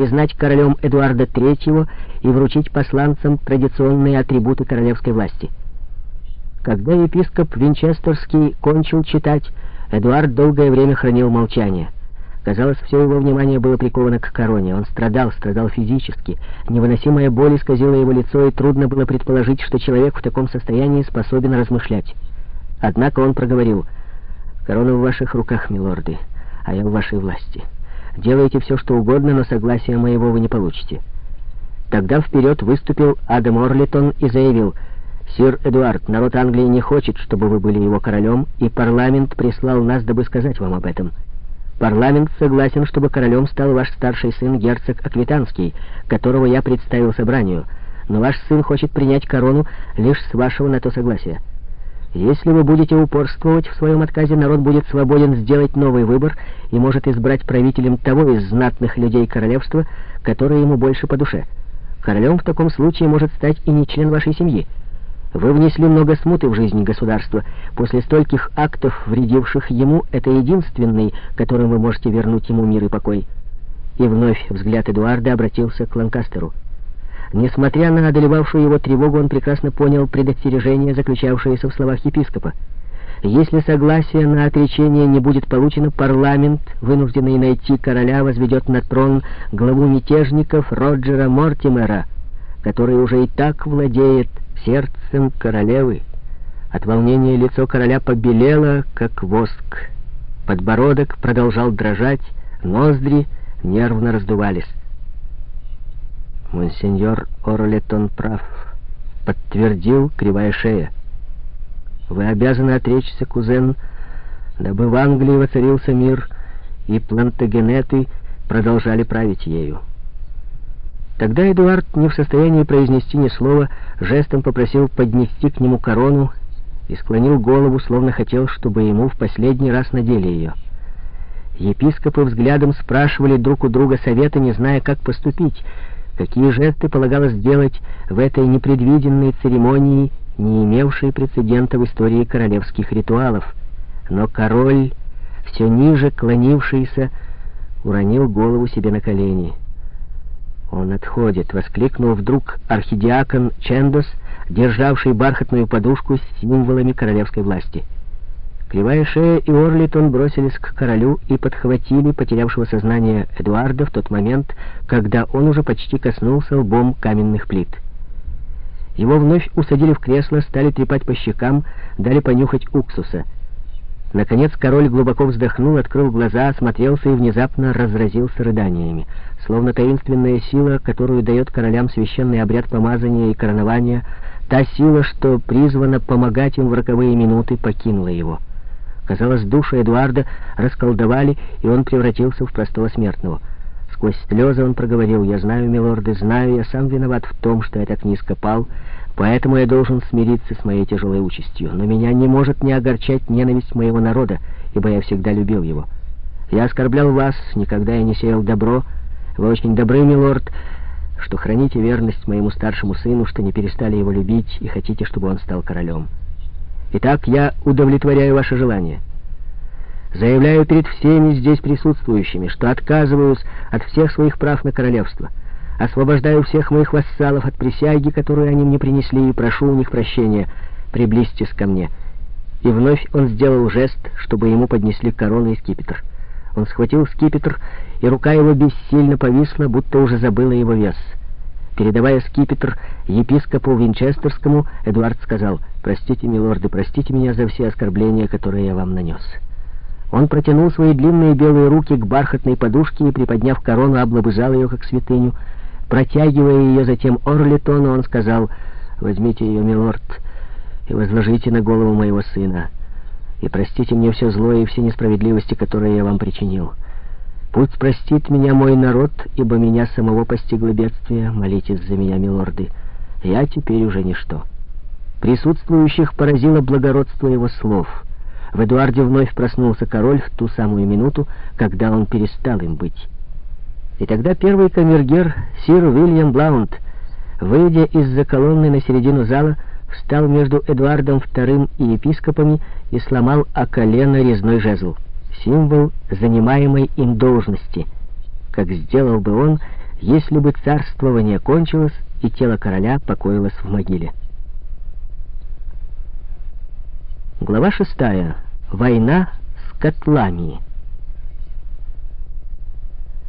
признать королем Эдуарда III и вручить посланцам традиционные атрибуты королевской власти. Когда епископ Винчестерский кончил читать, Эдуард долгое время хранил молчание. Казалось, все его внимание было приковано к короне. Он страдал, страдал физически. Невыносимая боль исказила его лицо, и трудно было предположить, что человек в таком состоянии способен размышлять. Однако он проговорил, «Корона в ваших руках, милорды, а я в вашей власти. Делайте все, что угодно, но согласия моего вы не получите». Тогда вперед выступил Адам Орлитон и заявил, «Сир Эдуард, народ Англии не хочет, чтобы вы были его королем, и парламент прислал нас, дабы сказать вам об этом». Парламент согласен, чтобы королем стал ваш старший сын, герцог Аквитанский, которого я представил собранию, но ваш сын хочет принять корону лишь с вашего на то согласия. Если вы будете упорствовать в своем отказе, народ будет свободен сделать новый выбор и может избрать правителем того из знатных людей королевства, который ему больше по душе. Королем в таком случае может стать и не член вашей семьи. Вы внесли много смуты в жизнь государства. После стольких актов, вредивших ему, это единственный, которым вы можете вернуть ему мир и покой. И вновь взгляд Эдуарда обратился к Ланкастеру. Несмотря на одолевавшую его тревогу, он прекрасно понял предостережение, заключавшееся в словах епископа. Если согласие на отречение не будет получено, парламент, вынужденный найти короля, возведет на трон главу мятежников Роджера Мортимера, который уже и так владеет сердцем королевы. От волнения лицо короля побелело, как воск. Подбородок продолжал дрожать, ноздри нервно раздувались. «Монсеньор Орлетон прав», — подтвердил кривая шея. «Вы обязаны отречься, кузен, дабы в Англии воцарился мир, и плантагенеты продолжали править ею». Тогда Эдуард, не в состоянии произнести ни слова, жестом попросил поднести к нему корону и склонил голову, словно хотел, чтобы ему в последний раз надели ее. Епископы взглядом спрашивали друг у друга совета, не зная, как поступить, какие жесты полагалось сделать в этой непредвиденной церемонии, не имевшей прецедента в истории королевских ритуалов. Но король, все ниже клонившийся, уронил голову себе на колени. «Он отходит!» — воскликнул вдруг архидиакон Чендос, державший бархатную подушку с символами королевской власти. Кривая шея и Орлитон бросились к королю и подхватили потерявшего сознание Эдуарда в тот момент, когда он уже почти коснулся лбом каменных плит. Его вновь усадили в кресло, стали трепать по щекам, дали понюхать уксуса — Наконец король глубоко вздохнул, открыл глаза, осмотрелся и внезапно разразился рыданиями. Словно таинственная сила, которую дает королям священный обряд помазания и коронования, та сила, что призвана помогать им в роковые минуты, покинула его. Казалось, душу Эдуарда расколдовали, и он превратился в простого смертного. Сквозь слезы он проговорил, «Я знаю, милорды, знаю, я сам виноват в том, что я так низко пал, Поэтому я должен смириться с моей тяжелой участью. Но меня не может не огорчать ненависть моего народа, ибо я всегда любил его. Я оскорблял вас, никогда я не сеял добро. Вы очень добры, милорд, что храните верность моему старшему сыну, что не перестали его любить и хотите, чтобы он стал королем. Итак, я удовлетворяю ваше желание. Заявляю перед всеми здесь присутствующими, что отказываюсь от всех своих прав на королевство — Освобождаю всех моих вассалов от присяги, которую они мне принесли, и прошу у них прощения. Приблизьтесь ко мне». И вновь он сделал жест, чтобы ему поднесли корону и скипетр. Он схватил скипетр, и рука его бессильно повисла, будто уже забыла его вес. Передавая скипетр епископу Винчестерскому, Эдуард сказал, «Простите, милорды, простите меня за все оскорбления, которые я вам нанес». Он протянул свои длинные белые руки к бархатной подушке и, приподняв корону, облобызал ее, как святыню. Протягивая ее затем Орлитону, он сказал, «Возьмите ее, милорд, и возложите на голову моего сына, и простите мне все зло и все несправедливости, которые я вам причинил. Пусть простит меня мой народ, ибо меня самого постигло бедствие. Молитесь за меня, милорды. Я теперь уже ничто». Присутствующих поразило благородство его слов. В Эдуарде вновь проснулся король в ту самую минуту, когда он перестал им быть. И тогда первый камергер, сир Уильям Блаунд, выйдя из-за колонны на середину зала, встал между Эдуардом II и епископами и сломал о колено резной жезл, символ занимаемой им должности, как сделал бы он, если бы царствование кончилось и тело короля покоилось в могиле. Глава шестая. Война с котлами.